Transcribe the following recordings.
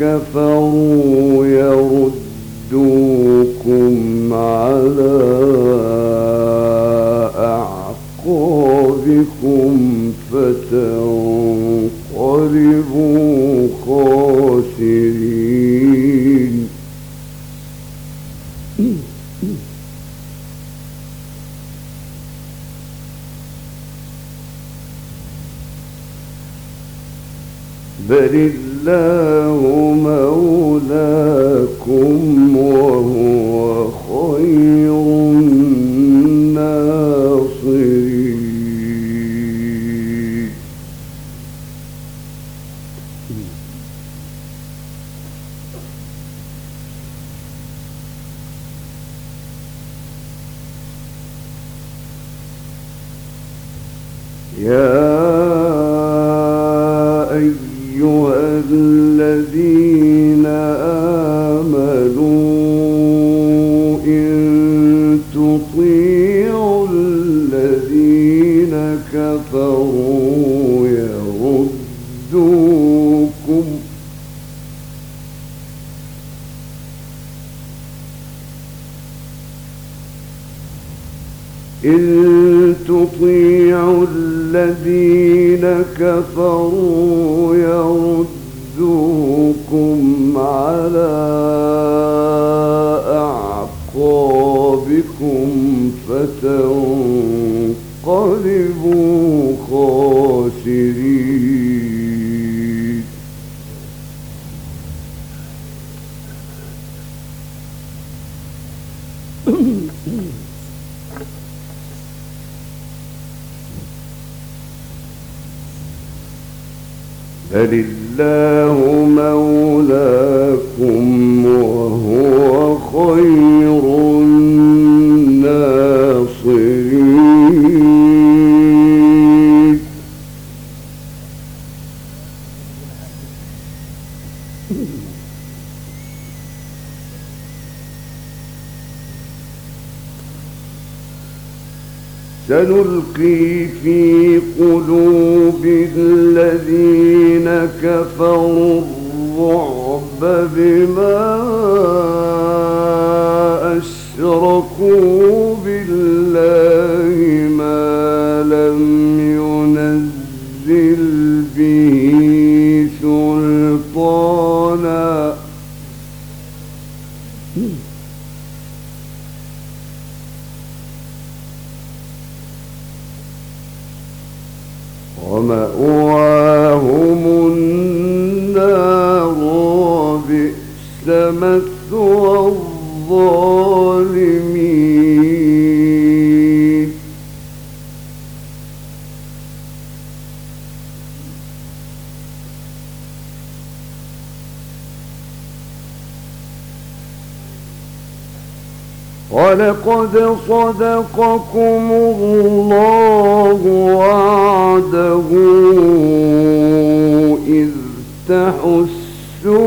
كفروا يردوكم على أعقابكم فتنقلبوا خاسرين بل الله مولاكم وهو إن تطيعوا الذين كفروا يردوكم على أعقابكم فتنقلبوا خاسرين بل الله مولاكم وهو خير الناصرين. سنلقي ومأواهم النار وبئس مثوى الظالمين ولقد صدقكم الله وعده إذ تحسونهم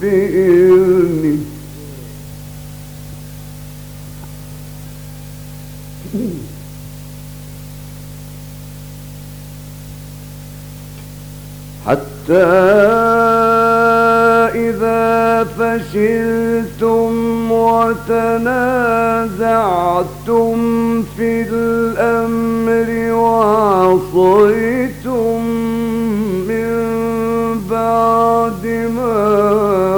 بإذنه. حتى إذا فشلتم تنازعتم في الأمر وعصيتم من بعد ما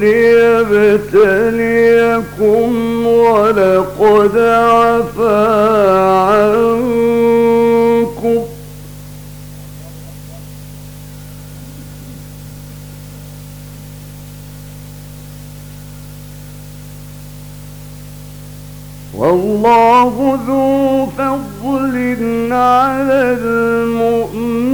ليبتليكم ولقد عفا عنكم. والله ذو فضل على المؤمنين.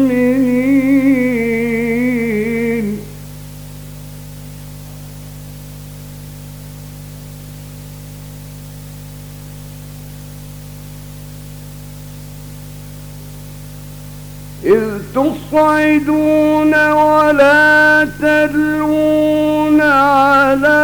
تصعدون ولا تلوون على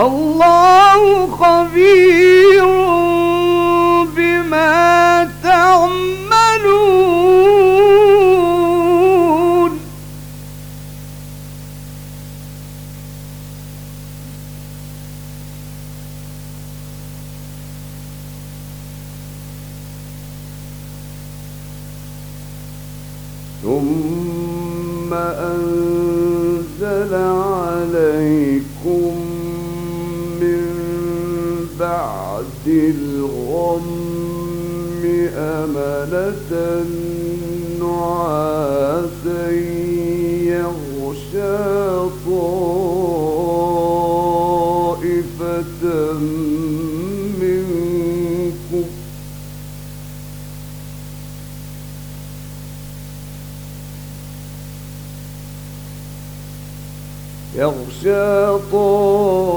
والله خبير يغشى طائفة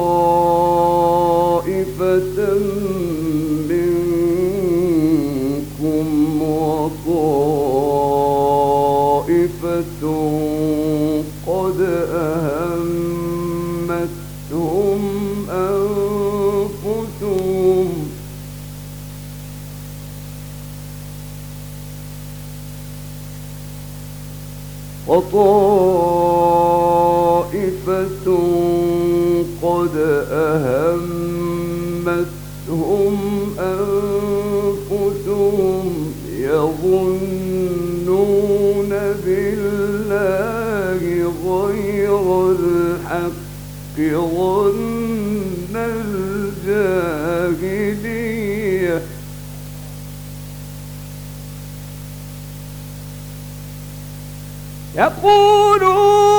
منكم وطائفة قد أهمتهم أنفسهم وطائفة ظن الجاهلية يقولون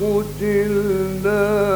قتلنا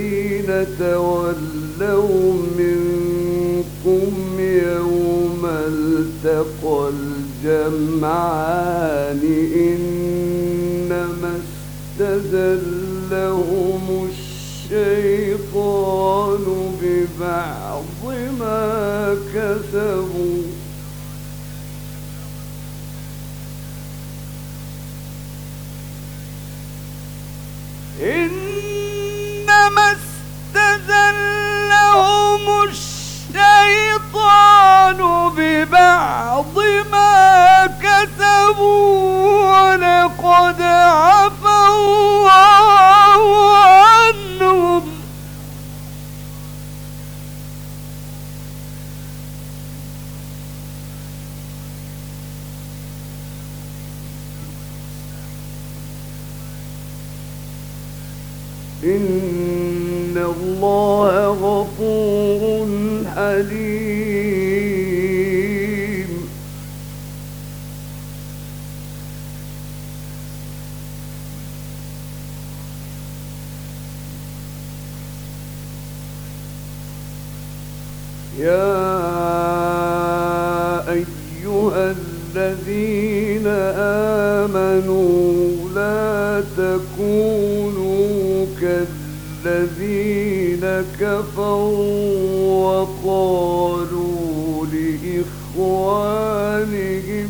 الذين تولوا منكم يوم التقى الجمعان إنما استزلهم الشيطان ببعض ما كسبوا استزلهم الشيطان ببعض ما كسبوا ولقد عفى الله عنهم. إن إن الله غفور حليم لإخوانهم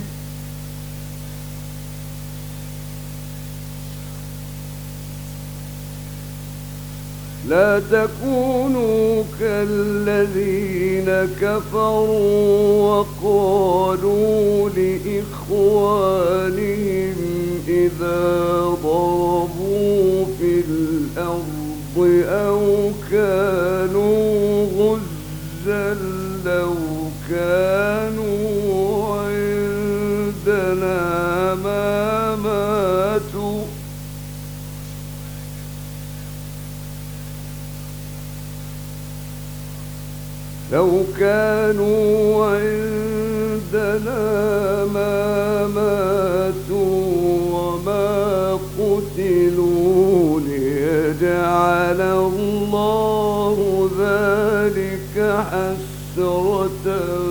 لا تكونوا كالذين كفروا وقالوا لإخوانهم إذا ضربوا في الأرض أو كانوا غزا لو كانوا عندنا ما ماتوا. لو كانوا عندنا ما ماتوا وما قتلوا ليجعل الله ذلك حسرة في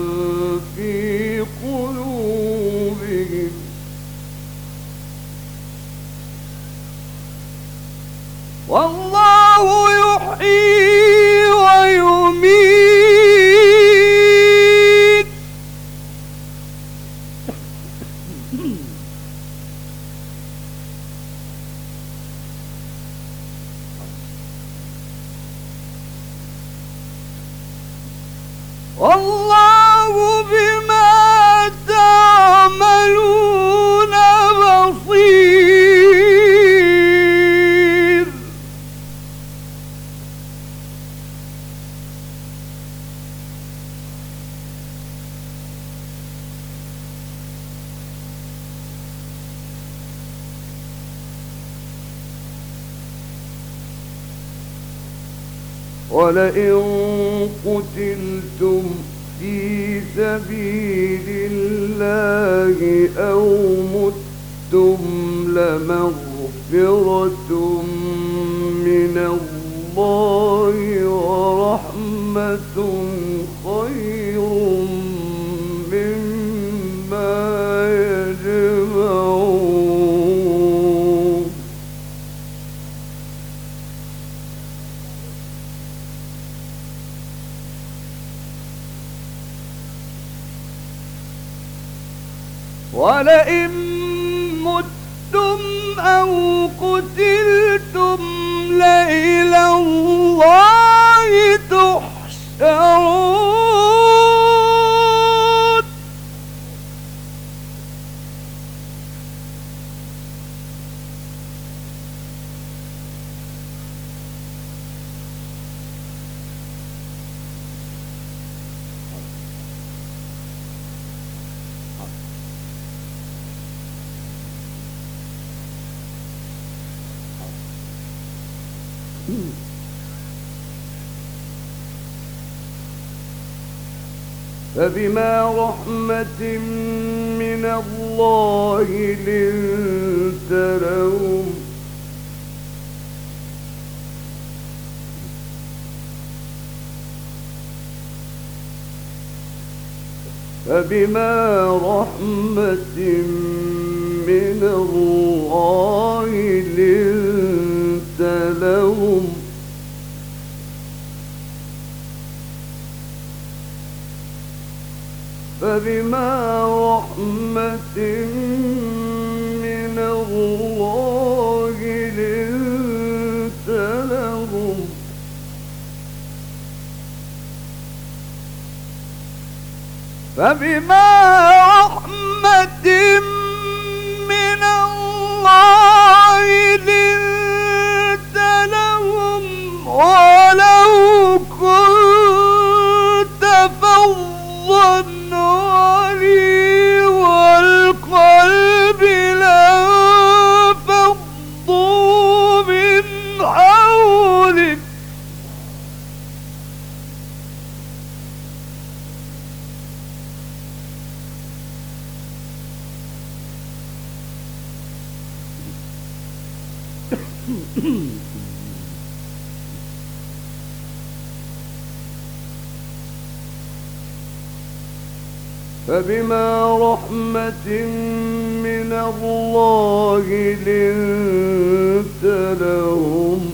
ولئن قتلتم في سبيل الله أو متم لمغفرة من الله ورحمة ولئن متم أو قتلتم لإلى الله تحشرون. فبما رحمة من الله لنت لهم فبما رحمة من الله لنت فبما رحمة من الله لنت لهم. فبما رحمة من فبما رحمة من الله لنت لهم.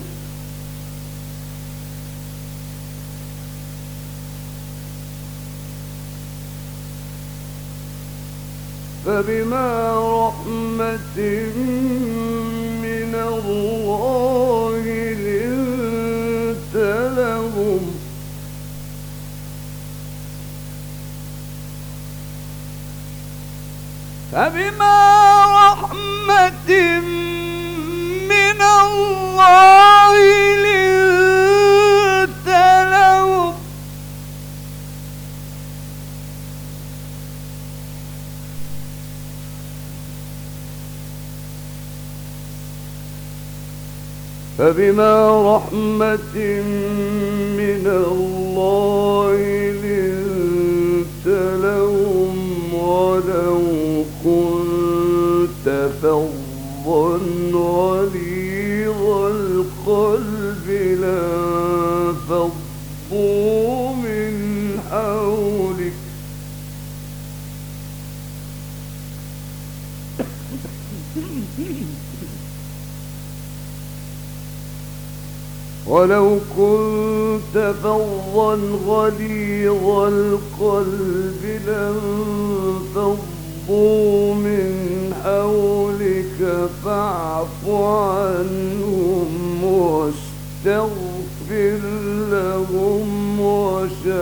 فبما رحمة من فبما رحمة من الله لنت لهم. فبما رحمة من الله لنت لهم ولو كنت فظا غليظ القلب لانفضوا من حولك. ولو كنت فظا غليظ القلب لانفضوا من حولك فاعف عنهم واستغفر لهم وشاورهم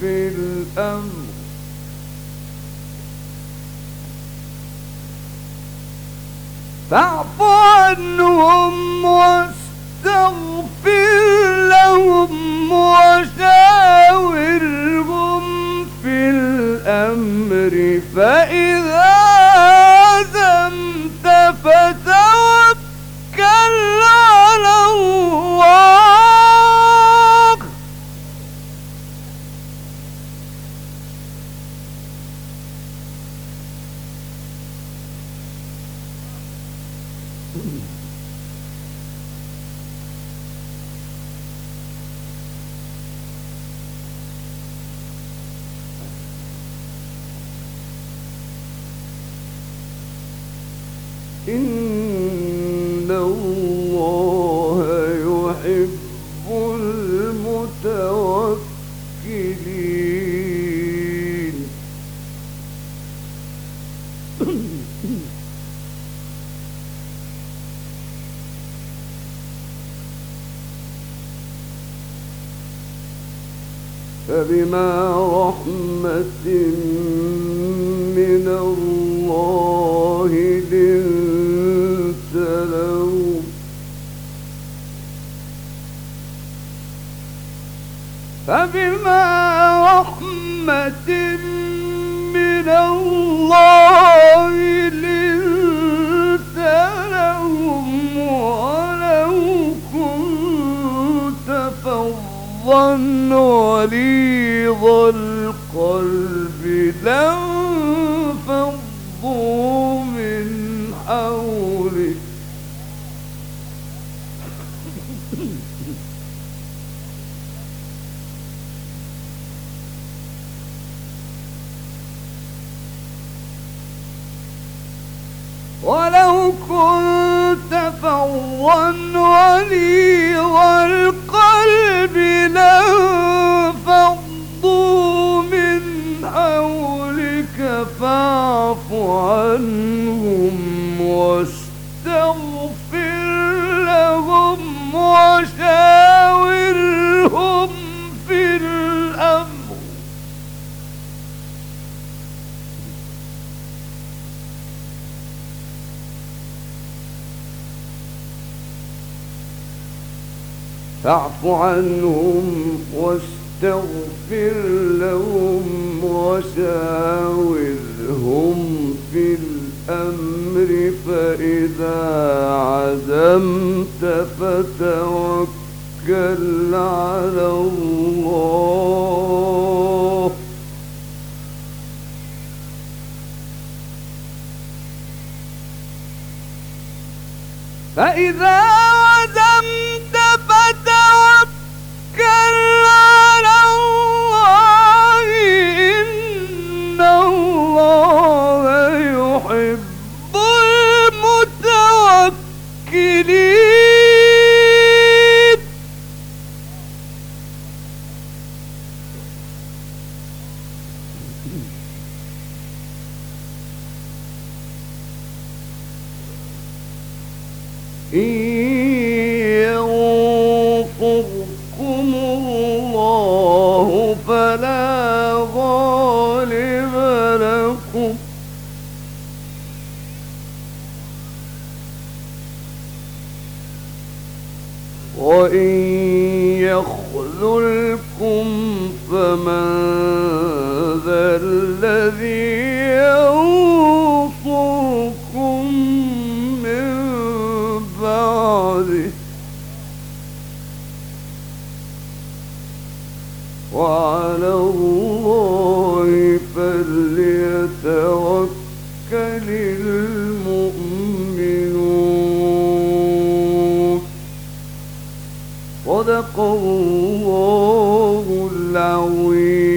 في الأمر. فاعف عنهم واستغفر لهم وشاورهم الأمر فإذا عزمت فتح فبما رحمة من الله لنت لهم ولو كنت فظا غليظ القلب لانفضوا من حولك ولو كنت فظا غليظ القلب لانفضوا. فاعف عنهم واستغفر لهم وشاورهم في الأمر فإذا عزمت فتوكل على الله. فإذا وإن يخذلكم فمن ذا الذي صدق الله العظيم